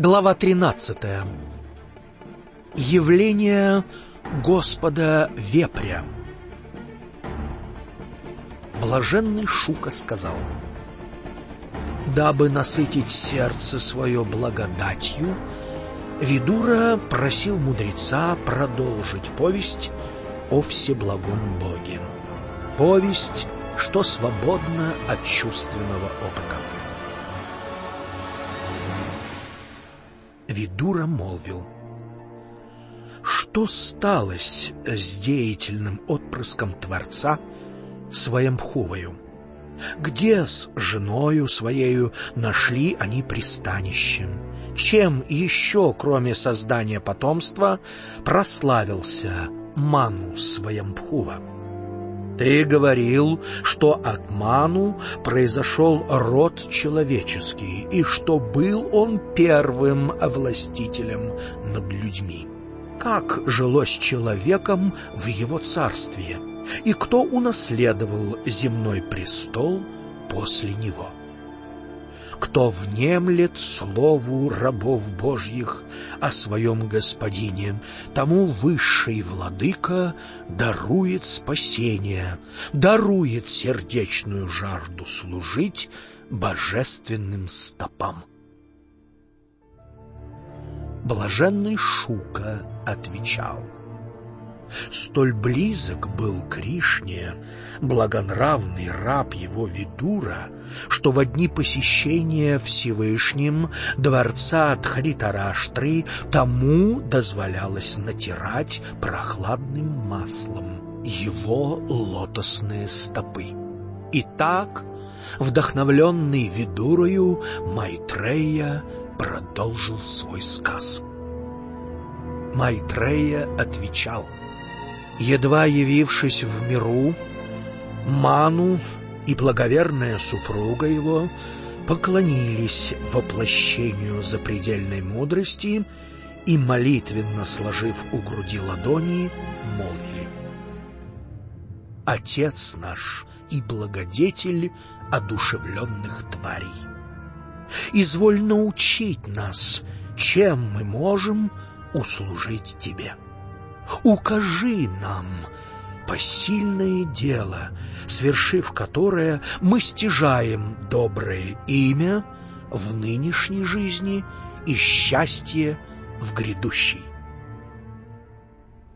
Глава 13. Явление Господа Вепря. Блаженный Шука сказал, «Дабы насытить сердце свое благодатью, Видура просил мудреца продолжить повесть о Всеблагом Боге. Повесть, что свободна от чувственного опыта. Видура молвил. Что сталось с деятельным отпрыском Творца Своемхувою? Где с женою своею нашли они пристанище? Чем еще, кроме создания потомства, прославился Ману Своемпхува? Ты говорил, что от Ману произошел род человеческий, и что был он первым властителем над людьми. Как жилось человеком в его царстве, и кто унаследовал земной престол после него? Кто внемлет слову рабов Божьих о своем Господине, тому высший владыка дарует спасение, дарует сердечную жажду служить божественным стопам. Блаженный Шука отвечал — Столь близок был Кришне, благонравный раб его Видура, что в дни посещения Всевышним дворца Тхритараштры тому дозволялось натирать прохладным маслом его лотосные стопы. Итак, вдохновленный Видурою, Майтрея продолжил свой сказ. Майтрея отвечал — едва явившись в миру, Ману и благоверная супруга его поклонились воплощению запредельной мудрости и, молитвенно сложив у груди ладони, молвили. «Отец наш и благодетель одушевленных тварей, изволь научить нас, чем мы можем услужить Тебе» укажи нам посильное дело, свершив которое мы стяжаем доброе имя в нынешней жизни и счастье в грядущей.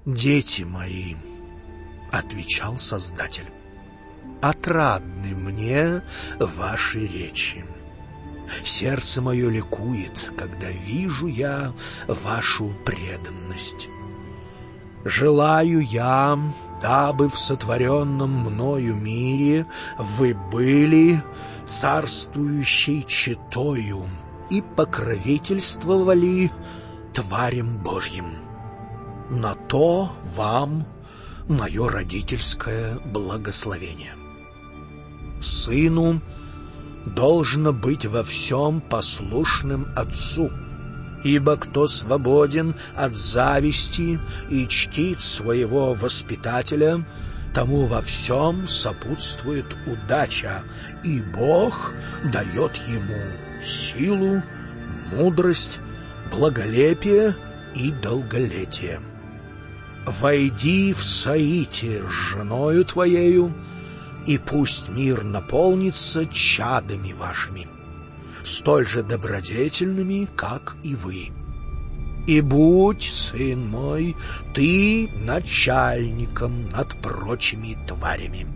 «Дети мои», — отвечал Создатель, — «отрадны мне ваши речи». Сердце мое ликует, когда вижу я вашу преданность. Желаю я, дабы в сотворенном мною мире вы были царствующей читою и покровительствовали тварям Божьим. На то вам мое родительское благословение. Сыну должно быть во всем послушным отцу — Ибо кто свободен от зависти и чтит своего воспитателя, тому во всем сопутствует удача, и Бог дает ему силу, мудрость, благолепие и долголетие. Войди в Саите с женою твоею, и пусть мир наполнится чадами вашими столь же добродетельными, как и вы. И будь, сын мой, ты начальником над прочими тварями.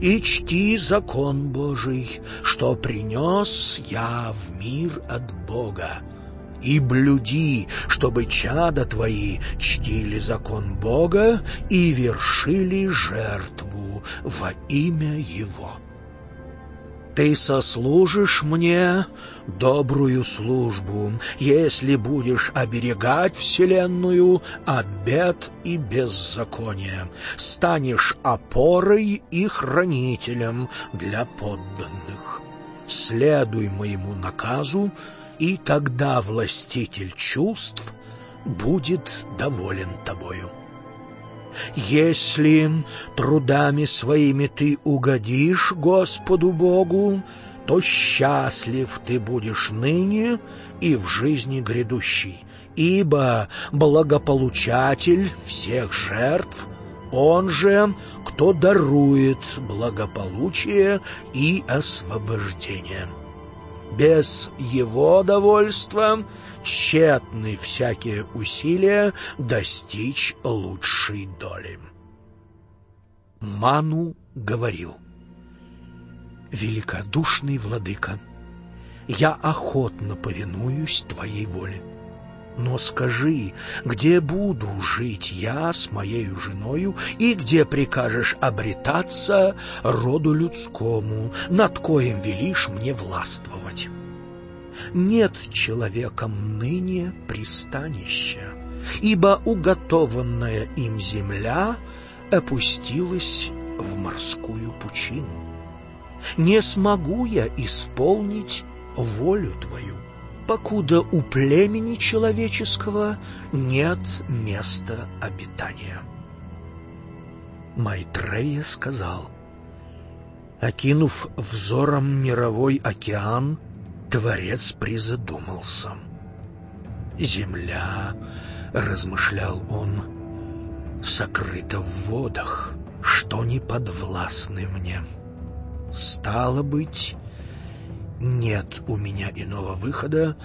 И чти закон Божий, что принес я в мир от Бога, и блюди, чтобы чада твои чтили закон Бога и вершили жертву во имя Его. Ты сослужишь мне добрую службу, если будешь оберегать вселенную от бед и беззакония, станешь опорой и хранителем для подданных. Следуй моему наказу, и тогда властитель чувств будет доволен тобою. Если трудами своими ты угодишь Господу Богу, то счастлив ты будешь ныне и в жизни грядущей, ибо благополучатель всех жертв, он же, кто дарует благополучие и освобождение. Без его довольства тщетны всякие усилия достичь лучшей доли. Ману говорил, «Великодушный владыка, я охотно повинуюсь твоей воле. Но скажи, где буду жить я с моей женою, и где прикажешь обретаться роду людскому, над коим велишь мне властвовать? Нет человеком ныне пристанища, ибо уготованная им земля опустилась в морскую пучину. Не смогу я исполнить волю Твою, покуда у племени человеческого нет места обитания. Майтрея сказал, окинув взором мировой океан, Творец призадумался. «Земля, — размышлял он, — сокрыта в водах, что не подвластны мне. Стало быть, нет у меня иного выхода,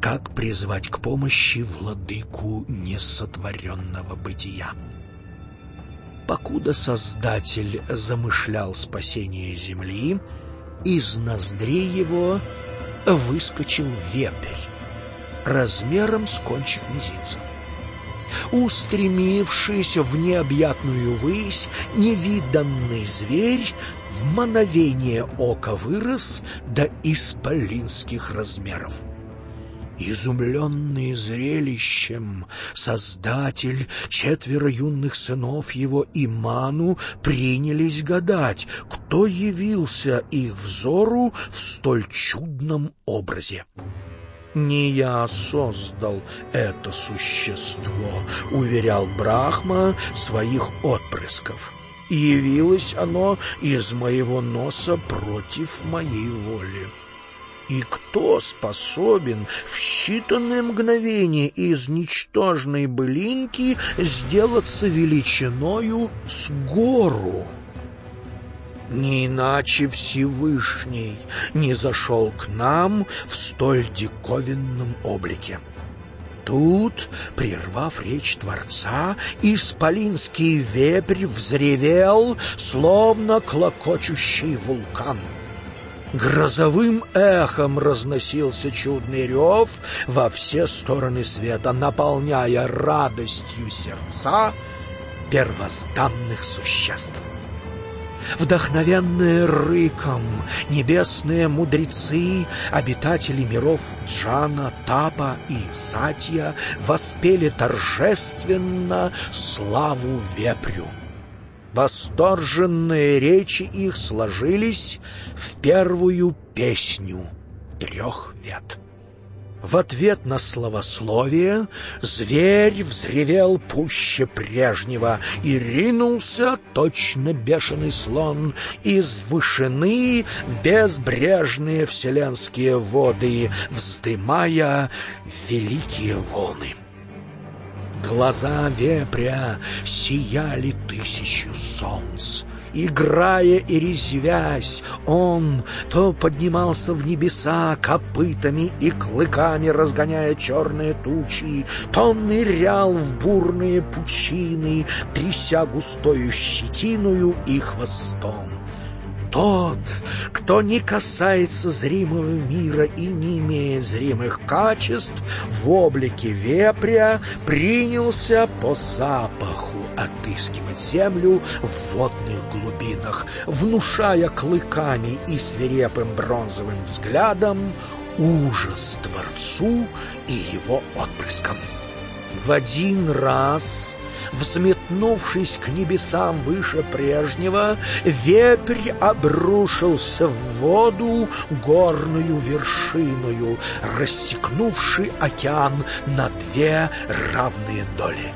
как призвать к помощи владыку несотворенного бытия. Покуда Создатель замышлял спасение земли, из ноздрей его выскочил вепрь размером с кончик мизинца. Устремившись в необъятную высь, невиданный зверь в мановение ока вырос до исполинских размеров. Изумленный зрелищем, создатель, четверо юных сынов его и Ману принялись гадать, кто явился их взору в столь чудном образе. «Не я создал это существо», — уверял Брахма своих отпрысков. «Явилось оно из моего носа против моей воли». И кто способен в считанные мгновения из ничтожной былинки сделаться величиною с гору? Не иначе Всевышний не зашел к нам в столь диковинном облике. Тут, прервав речь Творца, исполинский вепрь взревел, словно клокочущий вулкан — Грозовым эхом разносился чудный рев во все стороны света, наполняя радостью сердца первозданных существ. Вдохновенные рыком, небесные мудрецы, обитатели миров Джана, Тапа и Сатья воспели торжественно славу вепрю. Восторженные речи их сложились в первую песню трех вет. В ответ на словословие зверь взревел пуще прежнего и ринулся, точно бешеный слон, из вышины в безбрежные вселенские воды, вздымая великие волны. Глаза вепря сияли тысячу солнц. Играя и резвясь, он то поднимался в небеса копытами и клыками, разгоняя черные тучи, то нырял в бурные пучины, тряся густою щетиною и хвостом. Тот, кто не касается зримого мира и не имея зримых качеств, в облике вепря принялся по запаху отыскивать землю в водных глубинах, внушая клыками и свирепым бронзовым взглядом ужас Творцу и его отпрыскам. В один раз взметнувшись к небесам выше прежнего, вепрь обрушился в воду горную вершиною, рассекнувший океан на две равные доли.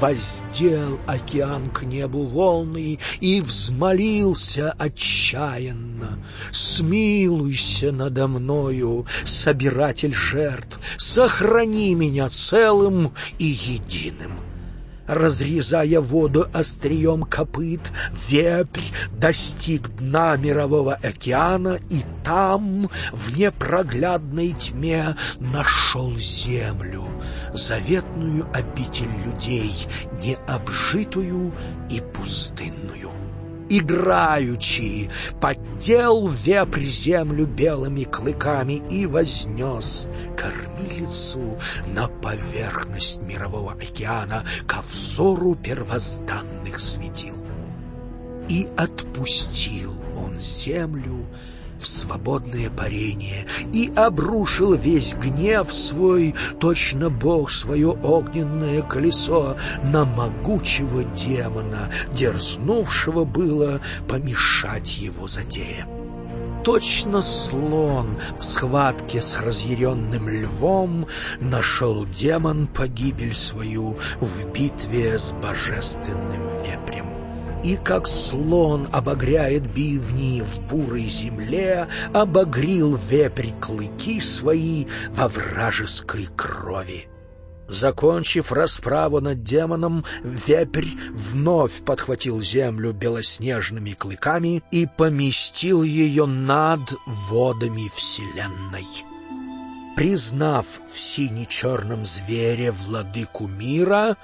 воздел океан к небу волны и взмолился отчаянно. «Смилуйся надо мною, собиратель жертв, сохрани меня целым и единым» разрезая воду острием копыт, вепрь достиг дна мирового океана и там, в непроглядной тьме, нашел землю, заветную обитель людей, необжитую и пустынную играючи, поддел вепрь землю белыми клыками и вознес кормилицу на поверхность мирового океана ко взору первозданных светил. И отпустил он землю, в свободное парение и обрушил весь гнев свой, точно Бог свое огненное колесо, на могучего демона, дерзнувшего было помешать его затеям. Точно слон в схватке с разъяренным львом нашел демон погибель свою в битве с божественным вепрем и как слон обогряет бивни в бурой земле, обогрил вепрь клыки свои во вражеской крови. Закончив расправу над демоном, вепрь вновь подхватил землю белоснежными клыками и поместил ее над водами вселенной. Признав в сине-черном звере владыку мира,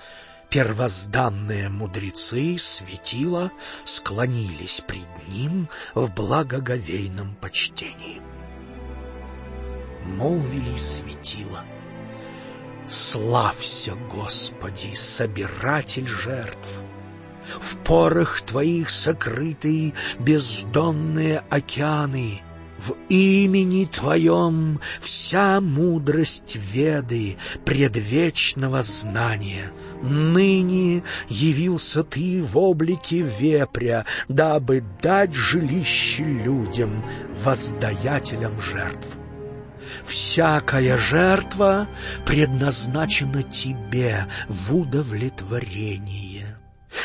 Первозданные мудрецы светила склонились пред ним в благоговейном почтении. Молвили светила. Славься, Господи, собиратель жертв! В порах Твоих сокрыты бездонные океаны — в имени Твоем вся мудрость веды предвечного знания. Ныне явился Ты в облике вепря, дабы дать жилище людям, воздаятелям жертв. Всякая жертва предназначена Тебе в удовлетворение.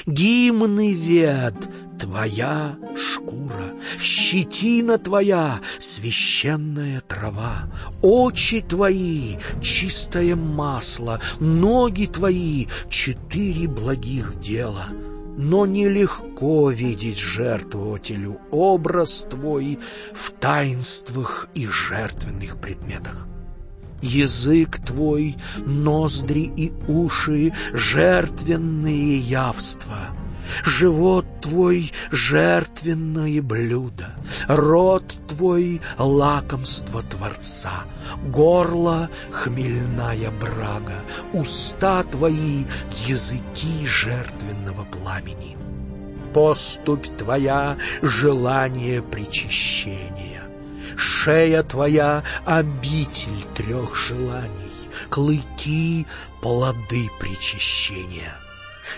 Гимны вед твоя шкура, щетина твоя — священная трава, очи твои — чистое масло, ноги твои — четыре благих дела. Но нелегко видеть жертвователю образ твой в таинствах и жертвенных предметах. Язык твой, ноздри и уши — жертвенные явства — Живот твой — жертвенное блюдо, Рот твой — лакомство Творца, Горло — хмельная брага, Уста твои — языки жертвенного пламени. Поступь твоя — желание причащения, Шея твоя — обитель трех желаний, Клыки — плоды причащения —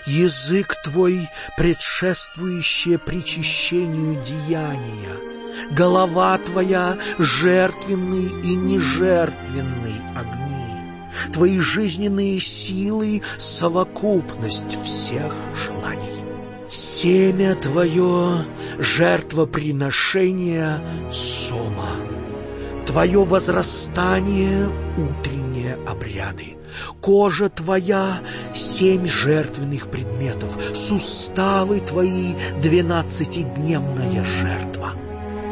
язык твой, предшествующее причащению деяния, голова твоя — жертвенный и нежертвенный огни, твои жизненные силы — совокупность всех желаний. Семя твое — жертвоприношение сома, твое возрастание — утренние обряды. Кожа твоя — семь жертвенных предметов, суставы твои — двенадцатидневная жертва.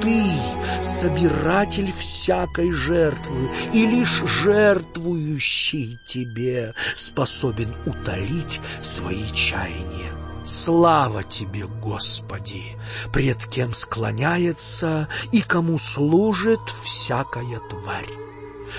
Ты — собиратель всякой жертвы, и лишь жертвующий тебе способен утолить свои чаяния. Слава Тебе, Господи, пред кем склоняется и кому служит всякая тварь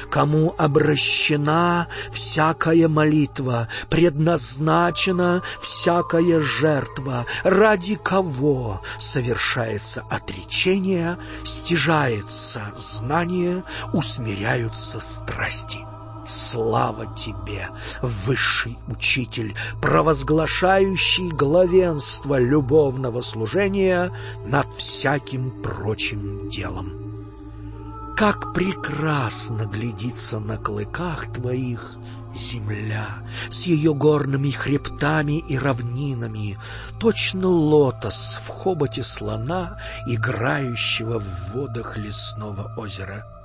кому обращена всякая молитва, предназначена всякая жертва, ради кого совершается отречение, стяжается знание, усмиряются страсти. Слава тебе, высший учитель, провозглашающий главенство любовного служения над всяким прочим делом. Как прекрасно глядится на клыках твоих Земля с ее горными хребтами и равнинами, точно лотос в хоботе слона, играющего в водах лесного озера.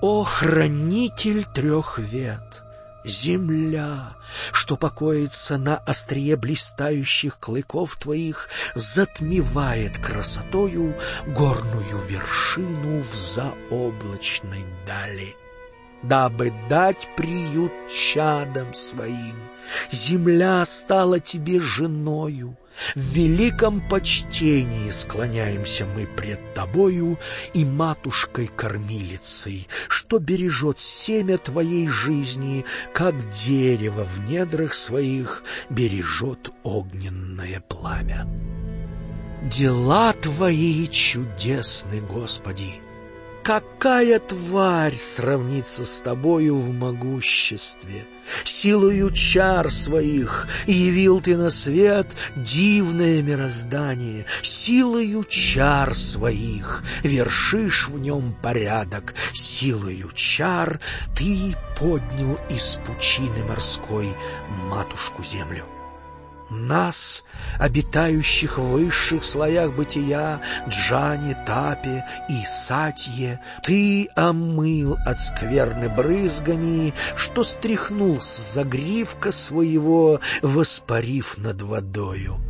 О, хранитель трех вет! Земля, что покоится на острие блистающих клыков твоих, затмевает красотою горную вершину в заоблачной дали дабы дать приют чадам своим. Земля стала тебе женою, в великом почтении склоняемся мы пред тобою и матушкой-кормилицей, что бережет семя твоей жизни, как дерево в недрах своих бережет огненное пламя. Дела твои чудесны, Господи! Какая тварь сравнится с тобою в могуществе? Силою чар своих явил ты на свет дивное мироздание. Силою чар своих вершишь в нем порядок. Силою чар ты поднял из пучины морской матушку-землю нас, обитающих в высших слоях бытия, Джане, Тапе и Сатье, ты омыл от скверны брызгами, что стряхнул с загривка своего, воспарив над водою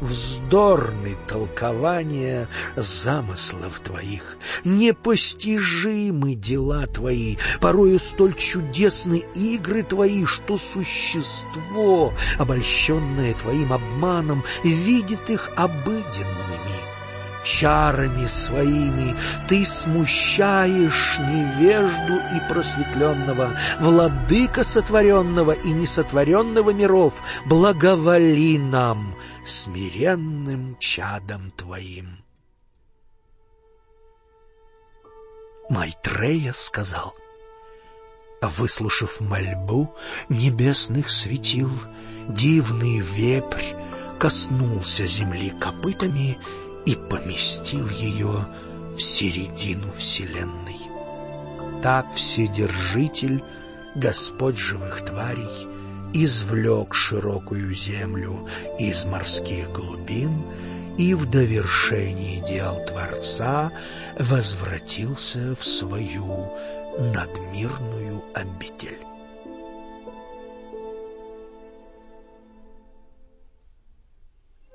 вздорны толкования замыслов твоих, непостижимы дела твои, порою столь чудесны игры твои, что существо, обольщенное твоим обманом, видит их обыденными чарами своими ты смущаешь невежду и просветленного, владыка сотворенного и несотворенного миров, благоволи нам, смиренным чадом твоим. Майтрея сказал, выслушав мольбу небесных светил, дивный вепрь коснулся земли копытами и поместил ее в середину Вселенной. Так Вседержитель, Господь живых тварей, извлек широкую землю из морских глубин и в довершении дел Творца возвратился в свою надмирную обитель.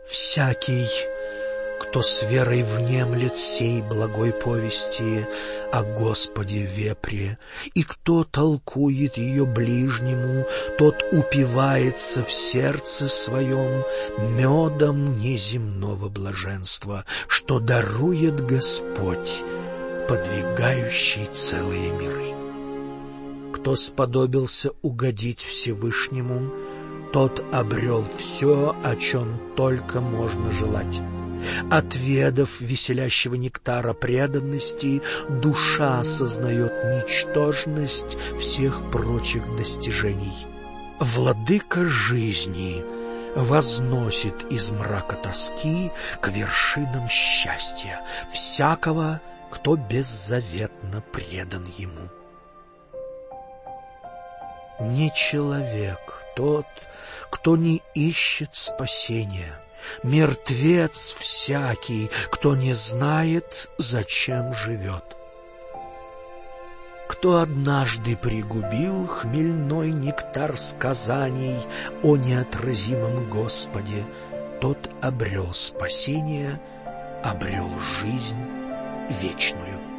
Всякий кто с верой внемлет сей благой повести о Господе вепре, и кто толкует ее ближнему, тот упивается в сердце своем медом неземного блаженства, что дарует Господь, подвигающий целые миры. Кто сподобился угодить Всевышнему, тот обрел все, о чем только можно желать. Отведав веселящего нектара преданности, душа осознает ничтожность всех прочих достижений. Владыка жизни возносит из мрака тоски к вершинам счастья всякого, кто беззаветно предан ему. Не человек тот, кто не ищет спасения — мертвец всякий, кто не знает, зачем живет. Кто однажды пригубил хмельной нектар сказаний о неотразимом Господе, тот обрел спасение, обрел жизнь вечную.